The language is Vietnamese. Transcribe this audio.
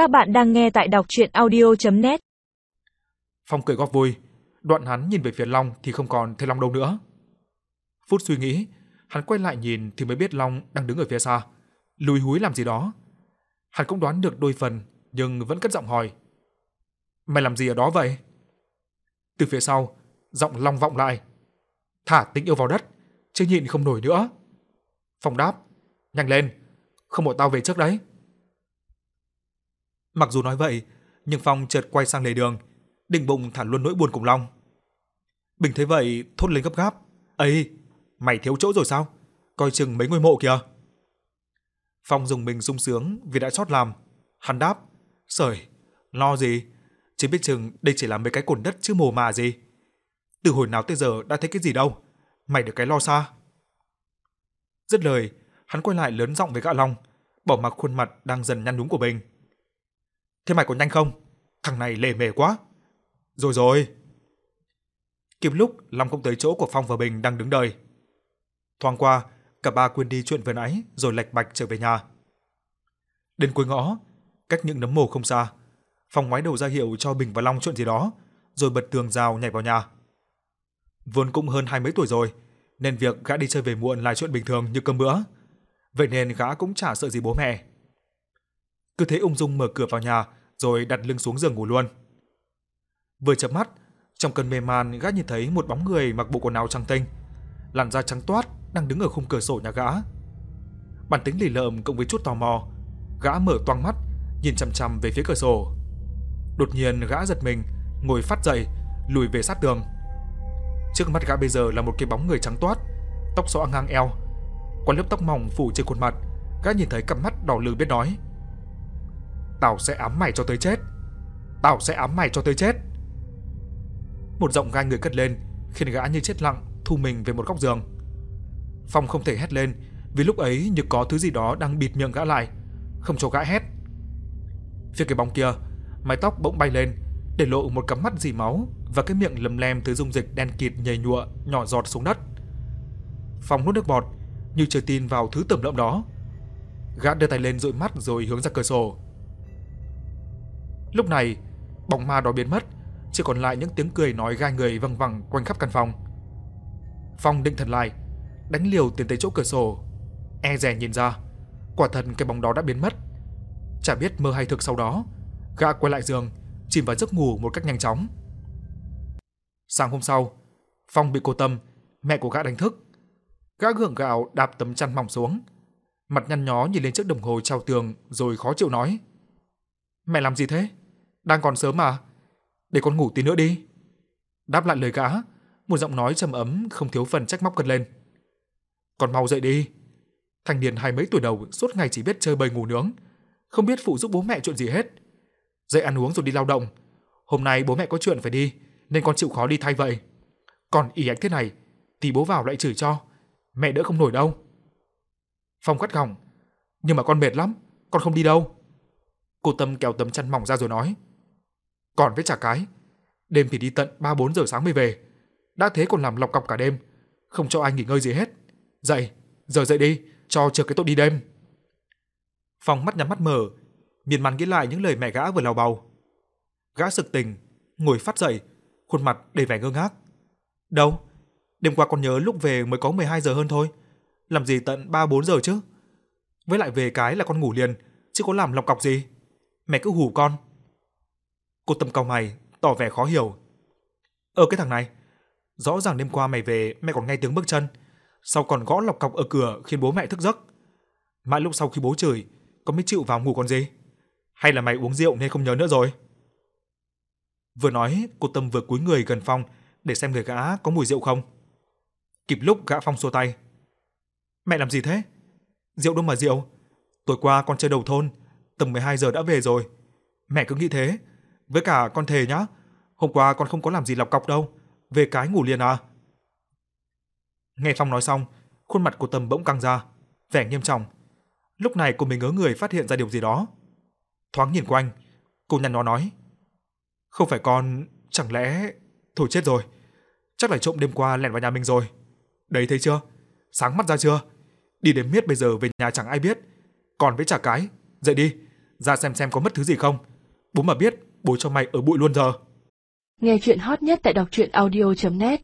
Các bạn đang nghe tại đọc chuyện audio.net Phong cười góp vui, đoạn hắn nhìn về phía Long thì không còn thấy Long đâu nữa. Phút suy nghĩ, hắn quay lại nhìn thì mới biết Long đang đứng ở phía xa, lùi húi làm gì đó. Hắn cũng đoán được đôi phần, nhưng vẫn cất giọng hỏi. Mày làm gì ở đó vậy? Từ phía sau, giọng Long vọng lại. Thả tình yêu vào đất, chứ nhịn không nổi nữa. Phong đáp, nhanh lên, không bọn tao về trước đấy. Mặc dù nói vậy, nhưng Phong chợt quay sang lề đường, định bụng thả luôn nỗi buồn cùng Long. Bình thấy vậy, thốt lên gấp gáp. ấy mày thiếu chỗ rồi sao? Coi chừng mấy ngôi mộ kìa. Phong dùng mình sung sướng vì đã chót làm. Hắn đáp, sởi, lo gì? Chỉ biết chừng đây chỉ là mấy cái cồn đất chứ mồ mà gì. Từ hồi nào tới giờ đã thấy cái gì đâu. Mày được cái lo xa. Dứt lời, hắn quay lại lớn giọng với gã Long, bỏ mặc khuôn mặt đang dần nhăn nhúm của mình. Thế mày còn nhanh không? Thằng này lề mề quá. Rồi rồi. Kịp lúc Long cũng tới chỗ của Phong và Bình đang đứng đợi. Thoáng qua, cả ba quên đi chuyện vừa nãy rồi lạch bạch trở về nhà. Đến cuối ngõ, cách những nấm mồ không xa, Phong ngoái đầu ra hiệu cho Bình và Long chuyện gì đó, rồi bật tường rào nhảy vào nhà. Vốn cũng hơn hai mấy tuổi rồi, nên việc gã đi chơi về muộn là chuyện bình thường như cơm bữa. Vậy nên gã cũng chả sợ gì bố mẹ. Cứ thế ung dung mở cửa vào nhà rồi đặt lưng xuống giường ngủ luôn. Vừa chợp mắt, trong cơn mê man gã nhìn thấy một bóng người mặc bộ quần áo trắng tinh, làn da trắng toát đang đứng ở khung cửa sổ nhà gã. Bản tính lì lợm cộng với chút tò mò, gã mở toang mắt, nhìn chằm chằm về phía cửa sổ. Đột nhiên gã giật mình, ngồi phát dậy, lùi về sát tường. Trước mắt gã bây giờ là một cái bóng người trắng toát, tóc xõa ngang eo, qua lớp tóc mỏng phủ trên khuôn mặt, gã nhìn thấy cặp mắt đỏ lừ biết nói: "Tao sẽ ám mày cho tới chết. Tao sẽ ám mày cho tới chết." Một giọng gai người cất lên, khiến gã như chết lặng, thu mình về một góc giường. Phong không thể hét lên, vì lúc ấy như có thứ gì đó đang bịt miệng gã lại, không cho gã hét. Phía cái bóng kia, mái tóc bỗng bay lên, để lộ một cặp mắt dì máu và cái miệng lầm lem thứ dung dịch đen kịt nhầy nhụa nhỏ giọt xuống đất. Phong nuốt nước bọt, như chưa tin vào thứ tưởng lợm đó. Gã đưa tay lên dụi mắt rồi hướng ra cửa sổ. Lúc này, bóng ma đó biến mất, chỉ còn lại những tiếng cười nói gai người văng vẳng quanh khắp căn phòng. Phong định thần lại, đánh liều tiến tới chỗ cửa sổ, e dè nhìn ra, quả thật cái bóng đó đã biến mất. Chả biết mơ hay thực sau đó, gã quay lại giường, chìm vào giấc ngủ một cách nhanh chóng. Sáng hôm sau, Phong bị cô Tâm, mẹ của gã đánh thức. Gã gượng gạo đạp tấm chăn mỏng xuống, mặt nhăn nhó nhìn lên chiếc đồng hồ treo tường rồi khó chịu nói: "Mẹ làm gì thế? Đang còn sớm mà, để con ngủ tí nữa đi." Đáp lại lời gã, một giọng nói trầm ấm không thiếu phần trách móc cất lên. "Con mau dậy đi." Thanh niên hai mấy tuổi đầu suốt ngày chỉ biết chơi bời ngủ nướng, không biết phụ giúp bố mẹ chuyện gì hết. Dậy ăn uống rồi đi lao động. Hôm nay bố mẹ có chuyện phải đi, nên con chịu khó đi thay vậy. Còn ý ảnh thế này thì bố vào lại chửi cho, mẹ đỡ không nổi đâu. Phong cắt gỏng, nhưng mà con mệt lắm, con không đi đâu. Cô Tâm kéo tấm chăn mỏng ra rồi nói. Còn với trả cái, đêm thì đi tận 3-4 giờ sáng mới về. Đã thế còn làm lọc cọc cả đêm, không cho ai nghỉ ngơi gì hết. Dậy, giờ dậy đi, cho chưa cái tội đi đêm. Phong mắt nhắm mắt mở, miên man nghĩ lại những lời mẹ gã vừa lào bầu. Gã sực tỉnh, ngồi phát dậy, khuôn mặt đầy vẻ ngơ ngác. Đâu? Đêm qua con nhớ lúc về mới có 12 giờ hơn thôi. Làm gì tận 3-4 giờ chứ? Với lại về cái là con ngủ liền, chứ có làm lọc cọc gì. Mẹ cứ hù con. Cô Tâm cau mày, tỏ vẻ khó hiểu. Ơ cái thằng này, rõ ràng đêm qua mày về mẹ còn nghe tiếng bước chân, sau còn gõ lọc cọc ở cửa khiến bố mẹ thức giấc. Mãi lúc sau khi bố chửi, con mới chịu vào ngủ còn gì? Hay là mày uống rượu nên không nhớ nữa rồi? Vừa nói, cô Tâm vừa cúi người gần Phong để xem người gã có mùi rượu không. Kịp lúc gã Phong xua tay. Mẹ làm gì thế? Rượu đâu mà rượu. Tối qua con chơi đầu thôn, tầm 12 giờ đã về rồi. Mẹ cứ nghĩ thế. Với cả con thề nhá, hôm qua con không có làm gì lọc cọc đâu. Về cái ngủ liền à. Nghe Phong nói xong, khuôn mặt của Tâm bỗng căng ra, vẻ nghiêm trọng. Lúc này cô mới ngớ người phát hiện ra điều gì đó. Thoáng nhìn quanh, cô nhăn nhó nói: "Không phải con, chẳng lẽ thôi chết rồi, chắc là trộm đêm qua lẻn vào nhà mình rồi. Đấy thấy chưa? Sáng mắt ra chưa? Đi đến miết bây giờ về nhà chẳng ai biết. Còn với trả cái, dậy đi, ra xem xem có mất thứ gì không. Bố mà biết, bố cho mày ở bụi luôn giờ. Nghe chuyện hot nhất tại đọc truyện audio.net